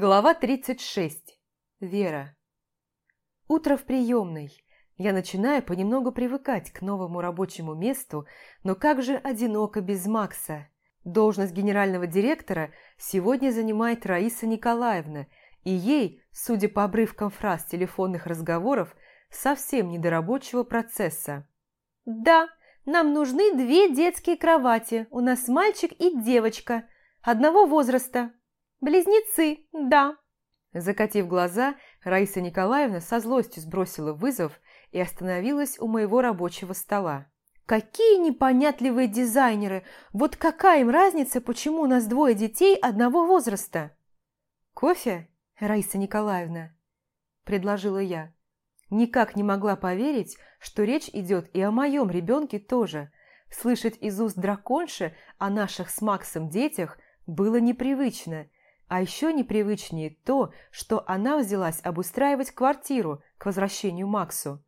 Глава 36. Вера. Утро в приемной. Я начинаю понемногу привыкать к новому рабочему месту, но как же одиноко без Макса. Должность генерального директора сегодня занимает Раиса Николаевна, и ей, судя по обрывкам фраз телефонных разговоров, совсем не до рабочего процесса. «Да, нам нужны две детские кровати, у нас мальчик и девочка, одного возраста», «Близнецы, да». Закатив глаза, Раиса Николаевна со злостью сбросила вызов и остановилась у моего рабочего стола. «Какие непонятливые дизайнеры! Вот какая им разница, почему у нас двое детей одного возраста?» «Кофе, Раиса Николаевна?» – предложила я. Никак не могла поверить, что речь идет и о моем ребенке тоже. Слышать из уст драконши о наших с Максом детях было непривычно – а еще непривычнее то, что она взялась обустраивать квартиру к возвращению Максу.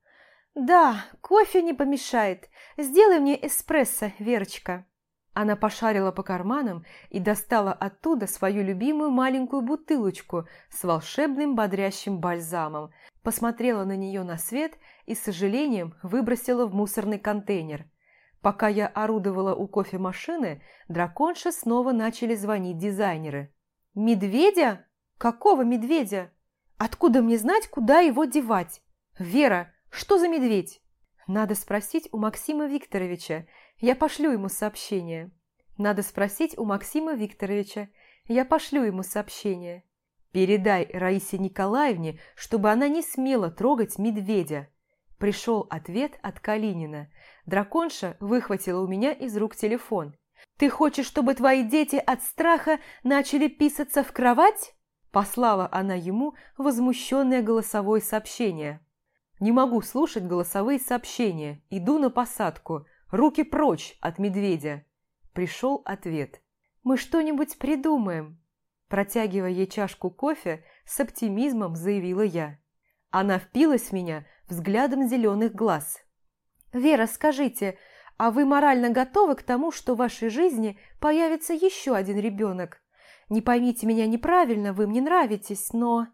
«Да, кофе не помешает. Сделай мне эспрессо, Верочка». Она пошарила по карманам и достала оттуда свою любимую маленькую бутылочку с волшебным бодрящим бальзамом, посмотрела на нее на свет и с сожалением выбросила в мусорный контейнер. Пока я орудовала у кофемашины, драконши снова начали звонить дизайнеры. «Медведя? Какого медведя? Откуда мне знать, куда его девать? Вера, что за медведь?» «Надо спросить у Максима Викторовича. Я пошлю ему сообщение». «Надо спросить у Максима Викторовича. Я пошлю ему сообщение». «Передай Раисе Николаевне, чтобы она не смела трогать медведя». Пришел ответ от Калинина. Драконша выхватила у меня из рук телефон. «Ты хочешь, чтобы твои дети от страха начали писаться в кровать?» Послала она ему возмущенное голосовое сообщение. «Не могу слушать голосовые сообщения. Иду на посадку. Руки прочь от медведя!» Пришел ответ. «Мы что-нибудь придумаем!» Протягивая ей чашку кофе, с оптимизмом заявила я. Она впилась в меня взглядом зеленых глаз. «Вера, скажите, а вы морально готовы к тому, что в вашей жизни появится еще один ребенок? Не поймите меня неправильно, вы мне нравитесь, но...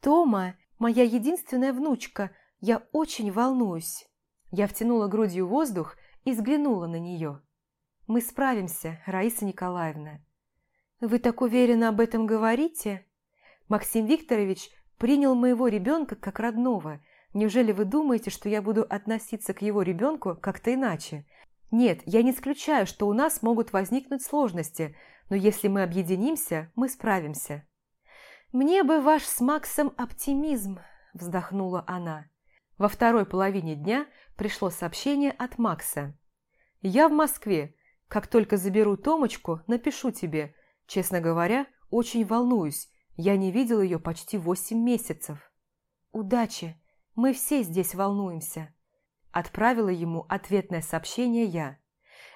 Тома, моя единственная внучка, я очень волнуюсь. Я втянула грудью воздух и взглянула на нее. Мы справимся, Раиса Николаевна. Вы так уверенно об этом говорите? Максим Викторович принял моего ребенка как родного. Неужели вы думаете, что я буду относиться к его ребенку как-то иначе? Нет, я не исключаю, что у нас могут возникнуть сложности, но если мы объединимся, мы справимся. «Мне бы ваш с Максом оптимизм», – вздохнула она. Во второй половине дня пришло сообщение от Макса. «Я в Москве. Как только заберу Томочку, напишу тебе. Честно говоря, очень волнуюсь. Я не видел ее почти восемь месяцев». «Удачи. Мы все здесь волнуемся». Отправила ему ответное сообщение я.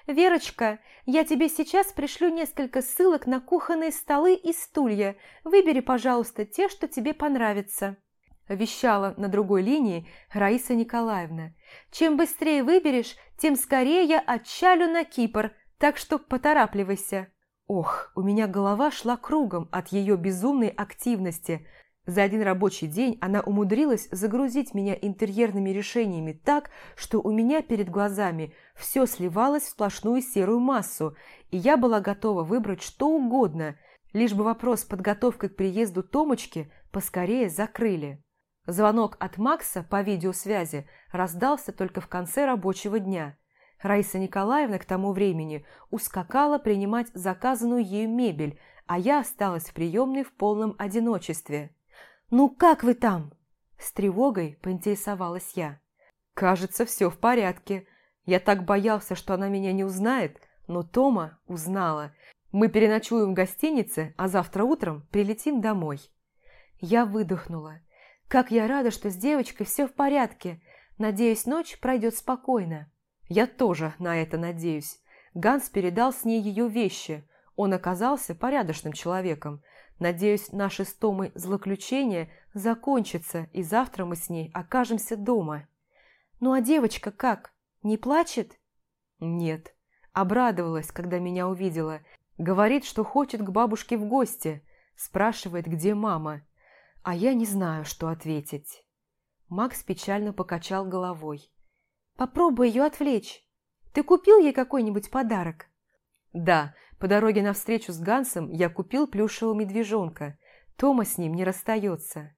«Верочка, я тебе сейчас пришлю несколько ссылок на кухонные столы и стулья. Выбери, пожалуйста, те, что тебе понравятся». Вещала на другой линии Раиса Николаевна. «Чем быстрее выберешь, тем скорее я отчалю на Кипр, так что поторапливайся». Ох, у меня голова шла кругом от ее безумной активности – за один рабочий день она умудрилась загрузить меня интерьерными решениями так, что у меня перед глазами все сливалось в сплошную серую массу, и я была готова выбрать что угодно, лишь бы вопрос с подготовкой к приезду Томочки поскорее закрыли. Звонок от Макса по видеосвязи раздался только в конце рабочего дня. Раиса Николаевна к тому времени ускакала принимать заказанную ею мебель, а я осталась в приемной в полном одиночестве. «Ну как вы там?» С тревогой поинтересовалась я. «Кажется, все в порядке. Я так боялся, что она меня не узнает, но Тома узнала. Мы переночуем в гостинице, а завтра утром прилетим домой». Я выдохнула. «Как я рада, что с девочкой все в порядке. Надеюсь, ночь пройдет спокойно». «Я тоже на это надеюсь. Ганс передал с ней ее вещи. Он оказался порядочным человеком. Надеюсь, наши с Томой злоключения закончатся, и завтра мы с ней окажемся дома. Ну а девочка как? Не плачет? Нет. Обрадовалась, когда меня увидела. Говорит, что хочет к бабушке в гости. Спрашивает, где мама. А я не знаю, что ответить. Макс печально покачал головой. «Попробуй ее отвлечь. Ты купил ей какой-нибудь подарок?» «Да, по дороге на встречу с Гансом я купил плюшевого медвежонка. Тома с ним не расстается».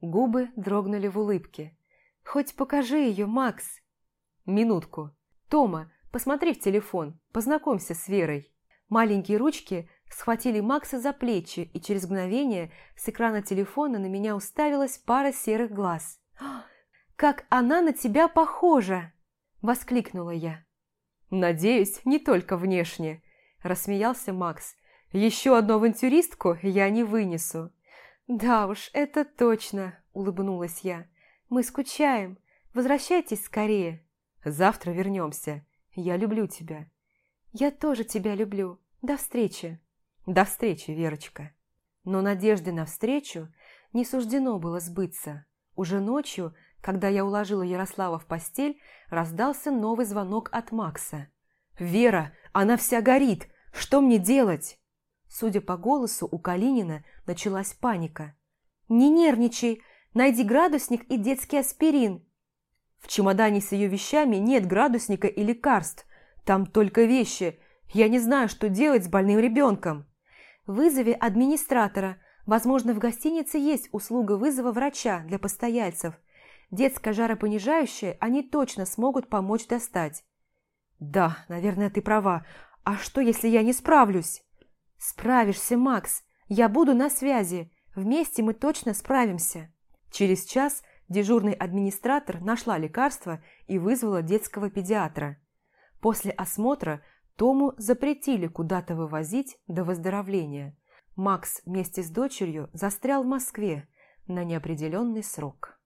Губы дрогнули в улыбке. «Хоть покажи ее, Макс!» «Минутку. Тома, посмотри в телефон, познакомься с Верой». Маленькие ручки схватили Макса за плечи, и через мгновение с экрана телефона на меня уставилась пара серых глаз. «Как она на тебя похожа!» – воскликнула я. «Надеюсь, не только внешне», – рассмеялся Макс. «Еще одну авантюристку я не вынесу». «Да уж, это точно», – улыбнулась я. «Мы скучаем. Возвращайтесь скорее». «Завтра вернемся. Я люблю тебя». «Я тоже тебя люблю. До встречи». «До встречи, Верочка». Но надежды на встречу не суждено было сбыться. Уже ночью, когда я уложила Ярослава в постель, раздался новый звонок от Макса. «Вера, она вся горит! Что мне делать?» Судя по голосу, у Калинина началась паника. «Не нервничай! Найди градусник и детский аспирин!» «В чемодане с ее вещами нет градусника и лекарств. Там только вещи. Я не знаю, что делать с больным ребенком». «Вызови администратора. Возможно, в гостинице есть услуга вызова врача для постояльцев. Детское жаропонижающее они точно смогут помочь достать». «Да, наверное, ты права. А что, если я не справлюсь?» «Справишься, Макс. Я буду на связи. Вместе мы точно справимся». Через час дежурный администратор нашла лекарство и вызвала детского педиатра. После осмотра Тому запретили куда-то вывозить до выздоровления. Макс вместе с дочерью застрял в Москве на неопределенный срок.